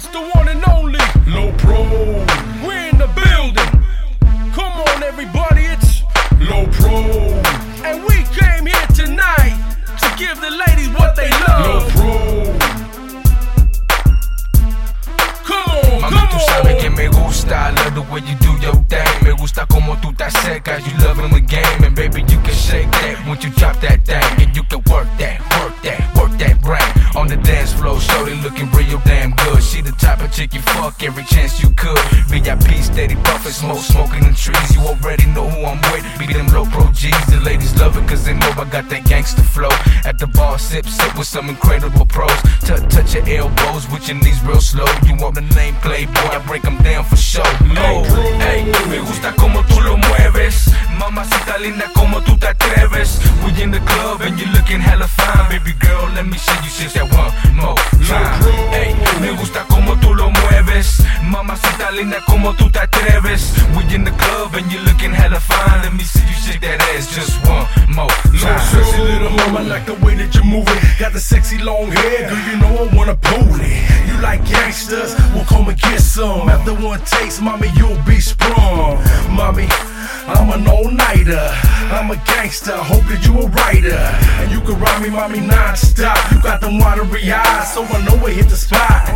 it's the one and only Low Pro. We're in the building. Come on, everybody, it's Low Pro. And we came here tonight to give the ladies what they love. Low Pro. Come on, Mami, come tú sabes que on. me gusta. I love the way you do your thing. Me gusta como tú. You loving the game. And baby, The type of chick you fuck every chance you could. VIP steady puffin', smoke, smoking in trees. You already know who I'm with. Be them low pro G's. The ladies love it cause they know I got that gangster flow. At the bar, sip, sip with some incredible pros. Touch, touch your elbows with your knees real slow. You want the name Playboy, I break them down for sure. Oh, hey, me gusta como Mamacita linda como tú te atreves. We in the club and you looking hella fine. Baby girl, let me see you shake that one more time. Hey, me gusta como tú lo mueves. Mamacita linda como tú te atreves. We in the club and you looking hella fine. Let me see you shake that ass just one more So time. sexy little mama, like the way that you move it. Got the sexy long hair, girl, you know I wanna pull it. You like gangsters, well come and get some. After one taste, mommy, you'll be sprung. Mommy, an all-nighter. I'm a gangster, hope that you a writer. And you can ride me, mommy, non-stop. You got them watery eyes, so I know we hit the spot.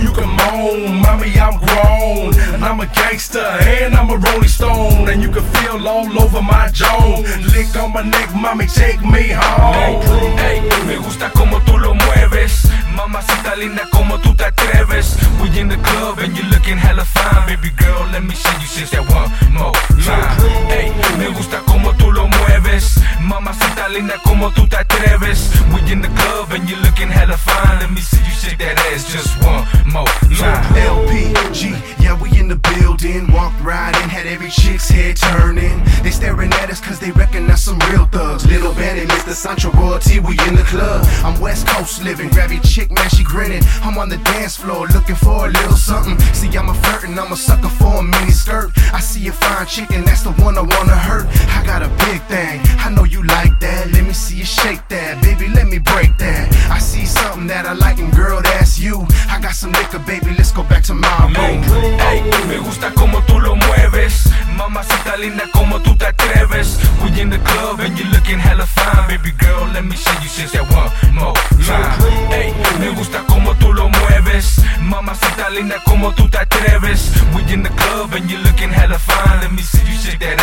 You can moan, mommy, I'm grown. And I'm a gangster, and I'm a rolling stone. And you can feel all over my jaw. Lick on my neck, mommy, take me home. Ey, me gusta como tú lo mueves. Mamacita linda como tú te atreves. We in the club and you looking hella. Baby girl, let me see you shake that one more time. Ey, me gusta como tú lo mueves. Mamacita linda como tú te atreves. We in the club and you looking hella fine. Let me see you shake that ass just one more time. LPG, yeah, we in the building. Walked right in, had every chick's head turning. They staring at us cause they recognize some real thugs. Little Benny, Mr. Sancho Royalty, we in the club. I'm West Coast living, grab your chick, man, she grinning. I'm on the dance floor looking for a little something. See, I'm a flirtin', I'm a sucker for a mini skirt. I see a fine chick, and that's the one I wanna hurt. I got a big thing, I know you like that. Let me see you shake that, baby, let me break that. I see something that I like, and girl, that's you. I got some liquor, baby, let's go back to my room. Me gusta como tú lo mueves. Mamacita linda como tú te atreves. We in the club and you looking hella fine. Baby girl, let me see you shake that one more time. Me gusta como tú lo mueves. Mamacita linda como tú te atreves. We in the club and you looking hella fine. Let me see you shake that